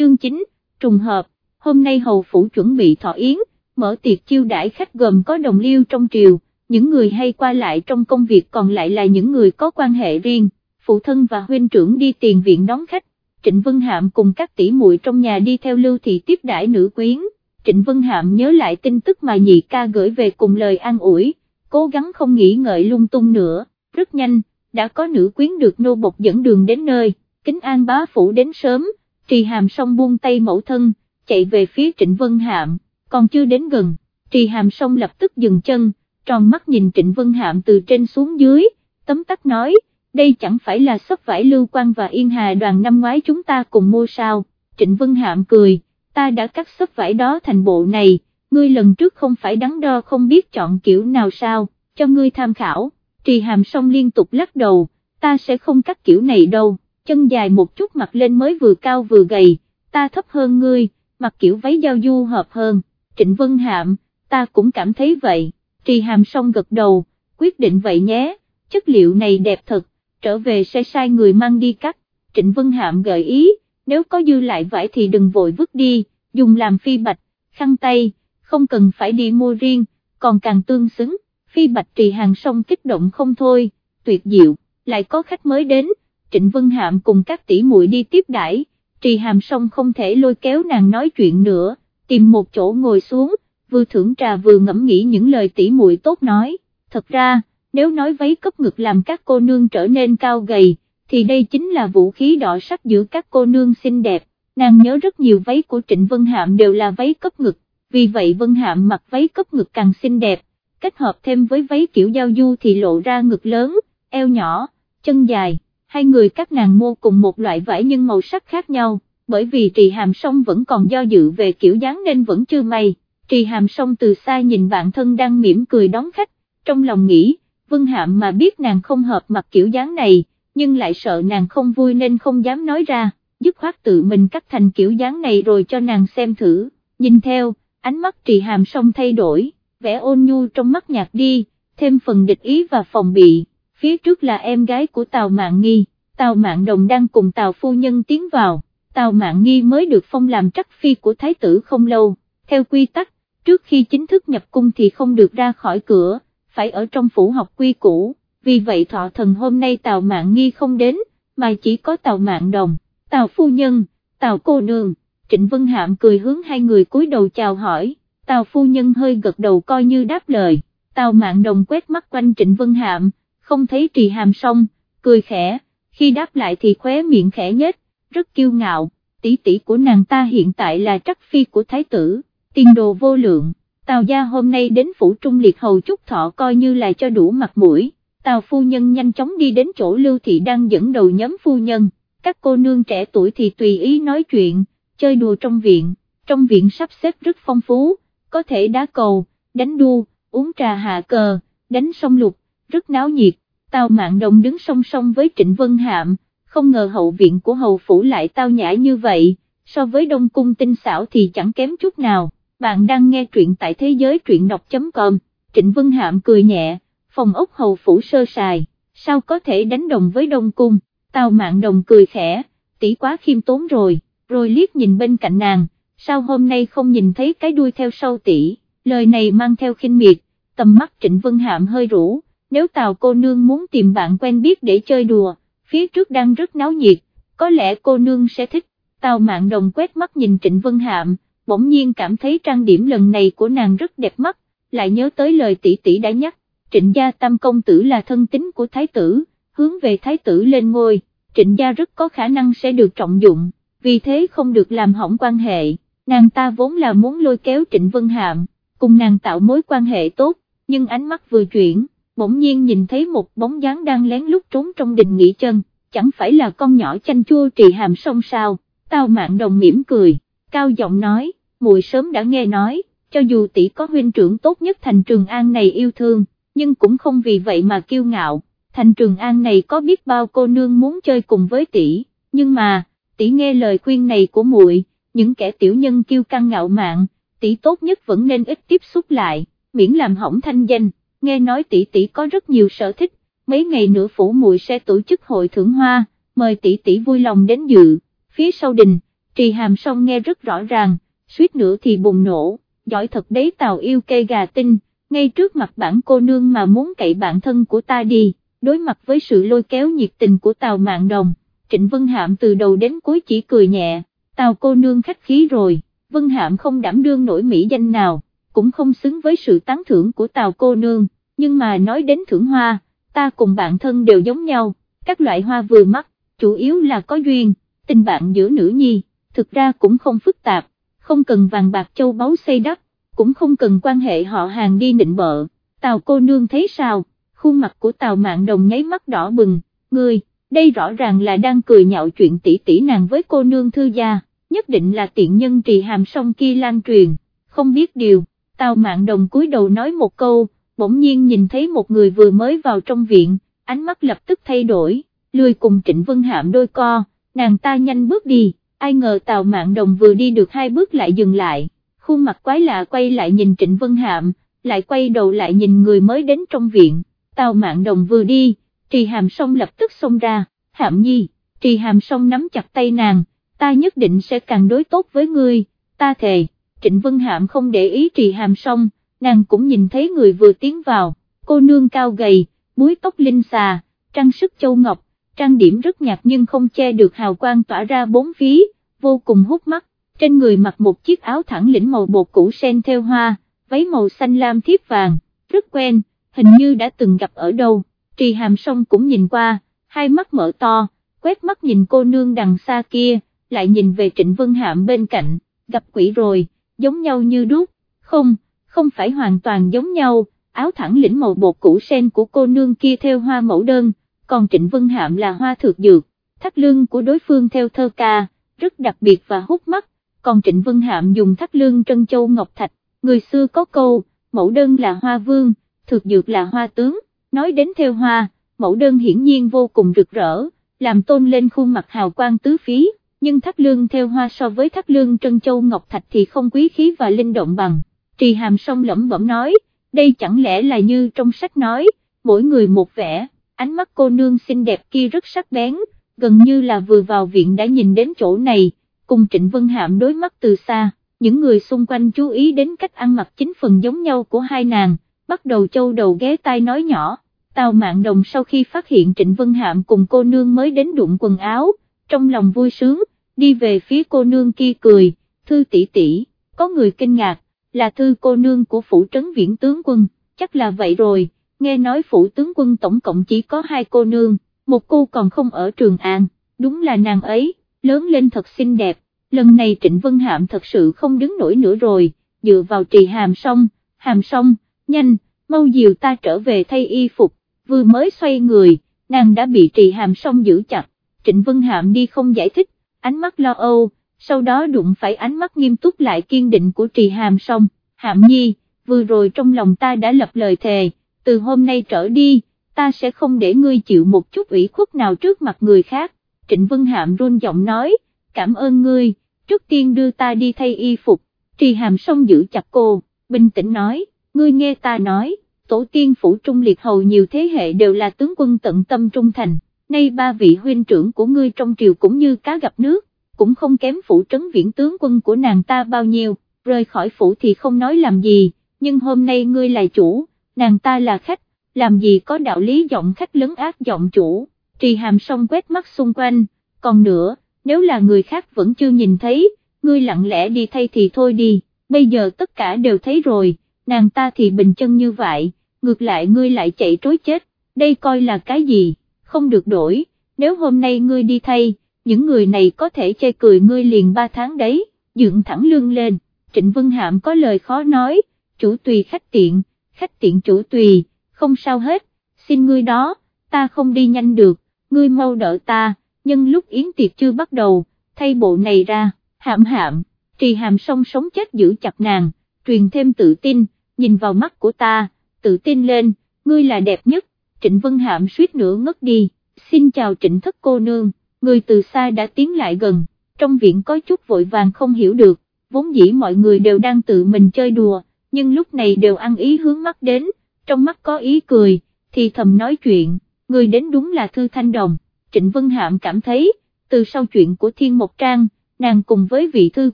chương 9, trùng hợp, hôm nay hầu phủ chuẩn bị thọ yến, mở tiệc chiêu đãi khách gồm có đồng liêu trong triều, những người hay qua lại trong công việc còn lại là những người có quan hệ riêng, phụ thân và huynh trưởng đi tiền viện đón khách, Trịnh Vân Hạm cùng các tỷ muội trong nhà đi theo lưu thị tiếp đãi nữ quyến, Trịnh Vân Hạm nhớ lại tin tức mà nhị ca gửi về cùng lời an ủi, cố gắng không nghĩ ngợi lung tung nữa, rất nhanh, đã có nữ quyến được nô bộc dẫn đường đến nơi, kính an bá phủ đến sớm, trì hàm xong buông tay mẫu thân, chạy về phía Trịnh Vân Hạm, còn chưa đến gần, trì hàm xong lập tức dừng chân, tròn mắt nhìn Trịnh Vân Hạm từ trên xuống dưới, tấm tắc nói, đây chẳng phải là sấp vải lưu quan và yên hà đoàn năm ngoái chúng ta cùng mua sao, Trịnh Vân Hạm cười, ta đã cắt sấp vải đó thành bộ này, ngươi lần trước không phải đắn đo không biết chọn kiểu nào sao, cho ngươi tham khảo, trì hàm xong liên tục lắc đầu, ta sẽ không cắt kiểu này đâu, chân dài một chút mặc lên mới vừa cao vừa gầy, ta thấp hơn ngươi, mặc kiểu váy giao du hợp hơn, Trịnh Vân Hạm, ta cũng cảm thấy vậy, trì hàm xong gật đầu, quyết định vậy nhé, chất liệu này đẹp thật, trở về sẽ sai người mang đi cắt, Trịnh Vân Hạm gợi ý, nếu có dư lại vải thì đừng vội vứt đi, dùng làm phi bạch, khăn tay, không cần phải đi mua riêng, còn càng tương xứng, phi bạch trì hàng sông kích động không thôi, tuyệt diệu, lại có khách mới đến, Trịnh Vân Hạm cùng các tỷ muội đi tiếp đãi, trì hàm xong không thể lôi kéo nàng nói chuyện nữa, tìm một chỗ ngồi xuống, vừa thưởng trà vừa ngẫm nghĩ những lời tỷ muội tốt nói, thật ra, nếu nói váy cấp ngực làm các cô nương trở nên cao gầy, thì đây chính là vũ khí đỏ sắc giữa các cô nương xinh đẹp, nàng nhớ rất nhiều váy của Trịnh Vân Hạm đều là váy cấp ngực, vì vậy Vân Hạm mặc váy cấp ngực càng xinh đẹp, kết hợp thêm với váy kiểu giao du thì lộ ra ngực lớn, eo nhỏ, chân dài, hai người các nàng mua cùng một loại vải nhưng màu sắc khác nhau, bởi vì trì hàm sông vẫn còn do dự về kiểu dáng nên vẫn chưa may, trì hàm sông từ xa nhìn bạn thân đang mỉm cười đón khách, trong lòng nghĩ, Vân Hạm mà biết nàng không hợp mặc kiểu dáng này, nhưng lại sợ nàng không vui nên không dám nói ra, dứt khoát tự mình cắt thành kiểu dáng này rồi cho nàng xem thử, nhìn theo, ánh mắt trì hàm sông thay đổi, vẻ ôn nhu trong mắt nhạt đi, thêm phần địch ý và phòng bị, phía trước là em gái của Tào Mạng Nghi, Tào Mạng Đồng đang cùng Tào Phu Nhân tiến vào, Tào Mạng Nghi mới được phong làm trắc phi của Thái tử không lâu, theo quy tắc, trước khi chính thức nhập cung thì không được ra khỏi cửa, phải ở trong phủ học quy củ, vì vậy thọ thần hôm nay Tào Mạng Nghi không đến, mà chỉ có Tào Mạng Đồng, Tào Phu Nhân, Tào Cô Nương, Trịnh Vân Hạm cười hướng hai người cúi đầu chào hỏi, Tào Phu Nhân hơi gật đầu coi như đáp lời, Tào Mạng Đồng quét mắt quanh Trịnh Vân Hạm, không thấy trì hàm xong, cười khẽ, khi đáp lại thì khóe miệng khẽ nhếch, rất kiêu ngạo, tỷ tỷ của nàng ta hiện tại là trắc phi của thái tử, tiền đồ vô lượng, Tào gia hôm nay đến phủ trung liệt hầu chúc thọ coi như là cho đủ mặt mũi, Tào phu nhân nhanh chóng đi đến chỗ Lưu Thị đang dẫn đầu nhóm phu nhân, các cô nương trẻ tuổi thì tùy ý nói chuyện, chơi đùa trong viện, trong viện sắp xếp rất phong phú, có thể đá cầu, đánh đu, uống trà hạ cờ, đánh sông lục, rất náo nhiệt, Tào Mạng Đồng đứng song song với Trịnh Vân Hạm, không ngờ hậu viện của hầu phủ lại tao nhã như vậy, so với đông cung tinh xảo thì chẳng kém chút nào, bạn đang nghe truyện tại thế giới truyện đọc.com, Trịnh Vân Hạm cười nhẹ, phòng ốc hầu phủ sơ sài, sao có thể đánh đồng với đông cung, Tào Mạng Đồng cười khẽ, tỷ quá khiêm tốn rồi, rồi liếc nhìn bên cạnh nàng, sao hôm nay không nhìn thấy cái đuôi theo sau tỷ, lời này mang theo khinh miệt, tầm mắt Trịnh Vân Hạm hơi rũ nếu Tào cô nương muốn tìm bạn quen biết để chơi đùa, phía trước đang rất náo nhiệt, có lẽ cô nương sẽ thích, Tào mạng đồng quét mắt nhìn Trịnh Vân Hạm, bỗng nhiên cảm thấy trang điểm lần này của nàng rất đẹp mắt, lại nhớ tới lời tỷ tỷ đã nhắc, Trịnh gia tam công tử là thân tính của thái tử, hướng về thái tử lên ngôi, Trịnh gia rất có khả năng sẽ được trọng dụng, vì thế không được làm hỏng quan hệ, nàng ta vốn là muốn lôi kéo Trịnh Vân Hạm, cùng nàng tạo mối quan hệ tốt, nhưng ánh mắt vừa chuyển bỗng nhiên nhìn thấy một bóng dáng đang lén lút trốn trong đình nghỉ chân, chẳng phải là con nhỏ chanh chua trì hàm sông sao, tao mạng đồng mỉm cười, cao giọng nói, muội sớm đã nghe nói, cho dù tỷ có huynh trưởng tốt nhất thành trường an này yêu thương, nhưng cũng không vì vậy mà kiêu ngạo, thành trường an này có biết bao cô nương muốn chơi cùng với tỷ, nhưng mà, tỷ nghe lời khuyên này của muội, những kẻ tiểu nhân kiêu căng ngạo mạn, tỷ tốt nhất vẫn nên ít tiếp xúc lại, miễn làm hỏng thanh danh nghe nói tỷ tỷ có rất nhiều sở thích, mấy ngày nữa phủ muội sẽ tổ chức hội thưởng hoa, mời tỷ tỷ vui lòng đến dự, phía sau đình, trì hàm song nghe rất rõ ràng, suýt nữa thì bùng nổ, giỏi thật đấy tàu yêu cây gà tinh, ngay trước mặt bản cô nương mà muốn cậy bản thân của ta đi, đối mặt với sự lôi kéo nhiệt tình của tàu mạng đồng, Trịnh Vân Hạm từ đầu đến cuối chỉ cười nhẹ, tàu cô nương khách khí rồi, Vân Hạm không đảm đương nổi mỹ danh nào, cũng không xứng với sự tán thưởng của tàu cô nương, nhưng mà nói đến thưởng hoa, ta cùng bạn thân đều giống nhau, các loại hoa vừa mắt, chủ yếu là có duyên, tình bạn giữa nữ nhi, thực ra cũng không phức tạp, không cần vàng bạc châu báu xây đắp, cũng không cần quan hệ họ hàng đi nịnh bợ, tàu cô nương thấy sao, khuôn mặt của tàu mạng đồng nháy mắt đỏ bừng, ngươi, đây rõ ràng là đang cười nhạo chuyện tỷ tỷ nàng với cô nương thư gia, nhất định là tiện nhân trì hàm song kia lan truyền, không biết điều, Tào mạng đồng cúi đầu nói một câu, bỗng nhiên nhìn thấy một người vừa mới vào trong viện, ánh mắt lập tức thay đổi, lười cùng Trịnh Vân Hạm đôi co, nàng ta nhanh bước đi, ai ngờ Tào Mạn Đồng vừa đi được hai bước lại dừng lại, khuôn mặt quái lạ quay lại nhìn Trịnh Vân Hạm, lại quay đầu lại nhìn người mới đến trong viện, Tào Mạn Đồng vừa đi, Trì Hàm Song lập tức xông ra, Hạm Nhi, Trì Hàm Song nắm chặt tay nàng, ta nhất định sẽ càng đối tốt với ngươi, ta thề, Trịnh Vân Hạm không để ý Trì Hàm xong, nàng cũng nhìn thấy người vừa tiến vào, cô nương cao gầy, búi tóc linh xà, trang sức châu ngọc, trang điểm rất nhạt nhưng không che được hào quang tỏa ra bốn phía, vô cùng hút mắt, trên người mặc một chiếc áo thẳng lĩnh màu bột củ sen theo hoa, váy màu xanh lam thiếp vàng, rất quen, hình như đã từng gặp ở đâu, trì hàm xong cũng nhìn qua, hai mắt mở to, quét mắt nhìn cô nương đằng xa kia, lại nhìn về Trịnh Vân Hạm bên cạnh, gặp quỷ rồi, giống nhau như đúc, không, không phải hoàn toàn giống nhau, áo thẳng lĩnh màu bột củ sen của cô nương kia theo hoa mẫu đơn, còn Trịnh Vân Hạm là hoa thược dược, thắt lưng của đối phương theo thơ ca, rất đặc biệt và hút mắt, còn Trịnh Vân Hạm dùng thắt lưng trân châu ngọc thạch, người xưa có câu, mẫu đơn là hoa vương, thược dược là hoa tướng, nói đến theo hoa, mẫu đơn hiển nhiên vô cùng rực rỡ, làm tôn lên khuôn mặt hào quang tứ phí, nhưng thắt lưng theo hoa so với thắt lưng trân châu ngọc thạch thì không quý khí và linh động bằng, trì hàm song lẩm bẩm nói, đây chẳng lẽ là như trong sách nói, mỗi người một vẻ ánh mắt cô nương xinh đẹp kia rất sắc bén, gần như là vừa vào viện đã nhìn đến chỗ này, cùng Trịnh Vân Hạm đối mắt từ xa, những người xung quanh chú ý đến cách ăn mặc chính phần giống nhau của hai nàng, bắt đầu châu đầu ghé tai nói nhỏ, Tào Mạn Đồng sau khi phát hiện Trịnh Vân Hạm cùng cô nương mới đến đụng quần áo, trong lòng vui sướng, đi về phía cô nương kia cười, thư tỷ tỷ, có người kinh ngạc, là thư cô nương của phủ trấn viễn tướng quân, chắc là vậy rồi nghe nói phủ tướng quân tổng cộng chỉ có hai cô nương, một cô còn không ở Trường An, đúng là nàng ấy, lớn lên thật xinh đẹp, lần này Trịnh Vân Hạm thật sự không đứng nổi nữa rồi, dựa vào trì hàm xong, hàm xong, nhanh, mau dìu ta trở về thay y phục, vừa mới xoay người, nàng đã bị trì hàm xong giữ chặt, Trịnh Vân Hạm đi không giải thích, ánh mắt lo âu, sau đó đụng phải ánh mắt nghiêm túc lại kiên định của trì hàm xong, Hạm Nhi, vừa rồi trong lòng ta đã lập lời thề từ hôm nay trở đi, ta sẽ không để ngươi chịu một chút ủy khuất nào trước mặt người khác, Trịnh Vân Hạm run giọng nói, cảm ơn ngươi, trước tiên đưa ta đi thay y phục, trì hàm xong giữ chặt cô, bình tĩnh nói, ngươi nghe ta nói, tổ tiên phủ trung liệt hầu nhiều thế hệ đều là tướng quân tận tâm trung thành, nay ba vị huynh trưởng của ngươi trong triều cũng như cá gặp nước, cũng không kém phủ trấn viễn tướng quân của nàng ta bao nhiêu, rời khỏi phủ thì không nói làm gì, nhưng hôm nay ngươi là chủ nàng ta là khách, làm gì có đạo lý giọng khách lấn ác giọng chủ, trì hàm xong quét mắt xung quanh, còn nữa, nếu là người khác vẫn chưa nhìn thấy, ngươi lặng lẽ đi thay thì thôi đi, bây giờ tất cả đều thấy rồi, nàng ta thì bình chân như vậy, ngược lại ngươi lại chạy trối chết, đây coi là cái gì, không được đổi, nếu hôm nay ngươi đi thay, những người này có thể chê cười ngươi liền ba tháng đấy, dựng thẳng lưng lên, Trịnh Vân Hạm có lời khó nói, chủ tùy khách tiện, khách tiện chủ tùy, không sao hết, xin ngươi đó, ta không đi nhanh được, ngươi mau đỡ ta, nhưng lúc yến tiệc chưa bắt đầu, thay bộ này ra, hạm hạm, trì hàm song sống chết giữ chặt nàng, truyền thêm tự tin, nhìn vào mắt của ta, tự tin lên, ngươi là đẹp nhất, trịnh vân hạm suýt nữa ngất đi, xin chào trịnh thất cô nương, người từ xa đã tiến lại gần, trong viện có chút vội vàng không hiểu được, vốn dĩ mọi người đều đang tự mình chơi đùa, nhưng lúc này đều ăn ý hướng mắt đến, trong mắt có ý cười, thì thầm nói chuyện, người đến đúng là Thư Thanh Đồng, Trịnh Vân Hạm cảm thấy, từ sau chuyện của Thiên Mộc Trang, nàng cùng với vị thư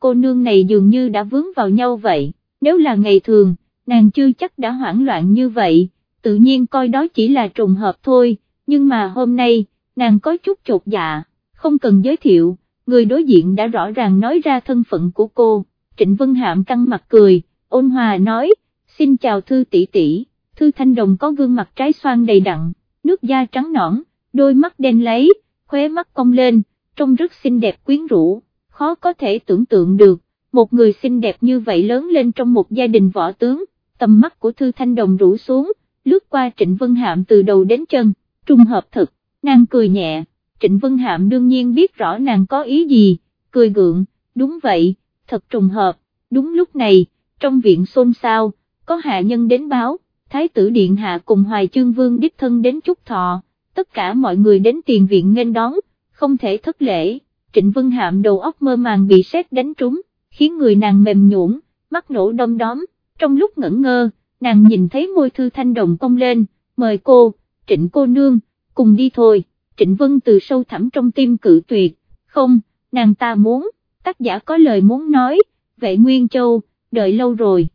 cô nương này dường như đã vướng vào nhau vậy, nếu là ngày thường, nàng chưa chắc đã hoảng loạn như vậy, tự nhiên coi đó chỉ là trùng hợp thôi, nhưng mà hôm nay, nàng có chút chột dạ, không cần giới thiệu, người đối diện đã rõ ràng nói ra thân phận của cô, Trịnh Vân Hạm căng mặt cười, ôn hòa nói, xin chào Thư tỷ tỷ, Thư Thanh Đồng có gương mặt trái xoan đầy đặn, nước da trắng nõn, đôi mắt đen lấy, khóe mắt cong lên, trông rất xinh đẹp quyến rũ, khó có thể tưởng tượng được, một người xinh đẹp như vậy lớn lên trong một gia đình võ tướng, tầm mắt của Thư Thanh Đồng rủ xuống, lướt qua Trịnh Vân Hạm từ đầu đến chân, trùng hợp thật, nàng cười nhẹ, Trịnh Vân Hạm đương nhiên biết rõ nàng có ý gì, cười gượng, đúng vậy, thật trùng hợp, đúng lúc này, trong viện xôn xao, có hạ nhân đến báo, Thái tử Điện Hạ cùng Hoài Chương Vương đích thân đến chúc thọ, tất cả mọi người đến tiền viện nghênh đón, không thể thất lễ, Trịnh Vân Hạm đầu óc mơ màng bị sét đánh trúng, khiến người nàng mềm nhũn, mắt nổ đom đóm, trong lúc ngẩn ngơ, nàng nhìn thấy môi thư thanh đồng cong lên, mời cô, Trịnh cô nương, cùng đi thôi, Trịnh Vân từ sâu thẳm trong tim cự tuyệt, không, nàng ta muốn, tác giả có lời muốn nói, vệ Nguyên Châu, đợi lâu rồi.